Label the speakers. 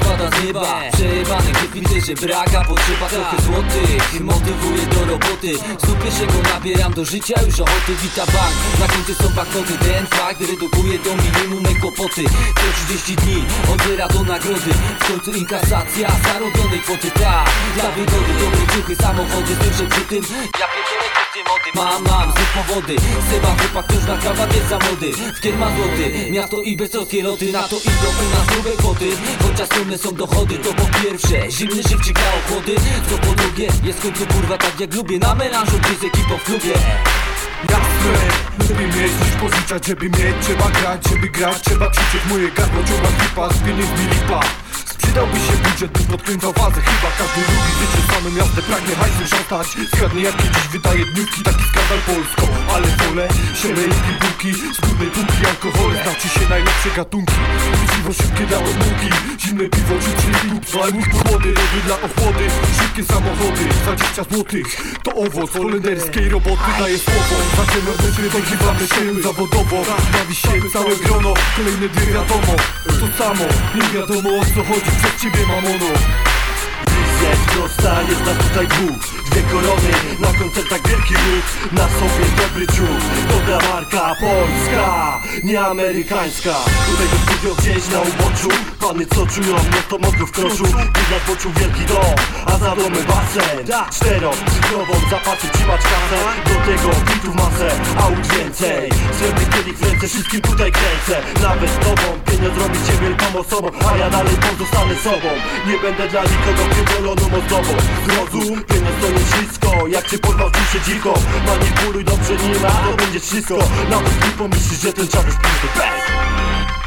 Speaker 1: trzeba Przejebane, gdy widzę, że braga Potrzeba trochę złotych Motywuje do roboty. Znów pierwszego nabieram do życia już ochoty. Wita bank, koncie są banknoty Ten fakt redukuje do minimum me kłopoty Co 30 dni odbiera do nagrody. W końcu inkasacja zarobionej kwoty. Tak, dla wygody, dobre duchy, samochody Zdążę przy tym, ja pierdolę Mam, mam, znów powody. Seba chłopak, już na krawat jest za młody W kierma złoty, miasto i beztroskie loty. Na to idą u nas grube kwoty. Chociaż trudne są dochody, to po pierwsze Zimny szybciej gra ochłody Co po drugie, jest końcu kurwa tak jak lubię. Na melanżu, gdy z ekipą w klubie.
Speaker 2: Lubię mieć niż pożyczać, żeby mieć. Trzeba grać, żeby grać, trzeba krzyczeć. Moje gardło ciągła klipa, z pieniędzmi lipa budżet, by podkręcał fazę Chyba każdy lubi życie, same miasto pragnie hajsem szastać Zgadnę jak kiedyś wydaje dniówki, taki skandal Polsko Ale wolę szeregi bułki, z górnej półki alkohole. Znaczy się najlepsze gatunki Piwo szybkie dla odmuki, zimne piwo czy chili Zajmów podłody, robi dla ochłody Szybkie samochody, 20 złotych. To owoc holenderskiej roboty daje słowo. Zaczynamy metrwy, dogrywamy się zawodowo. Bawi się całe grono, kolejne dwie wiadomo. To samo, nie wiadomo o co chodzi, przed ciebie mamono
Speaker 3: Jest prosta, jest nas tutaj dwóch korony, na koncertach wielki ruch Na sobie dobry ciuch, dobra marka Polska, nie amerykańska. Tutaj do studio gdzieś na uboczu. Pany co czują, no to mogą w kroczu Widać w oczu wielki dom, a za domem basen. Cztero, cyfrową zapatrzeć trzymać kasę. Do tego bitów masę, aut więcej Srebrny kielich w ręce, wszystkim tutaj kręcę. Nawet tobą, robi cię wielką osobą A ja dalej pozostanę sobą. Nie będę dla nikogo pierdoloną ozdobą. Zrozum, pieniądz to nie wszystko Jak cię czuł się dziwko Manipuluj dobrze nim, a to będzie wszystko. Nawet nie pomyślisz, że ten czas jest Bang!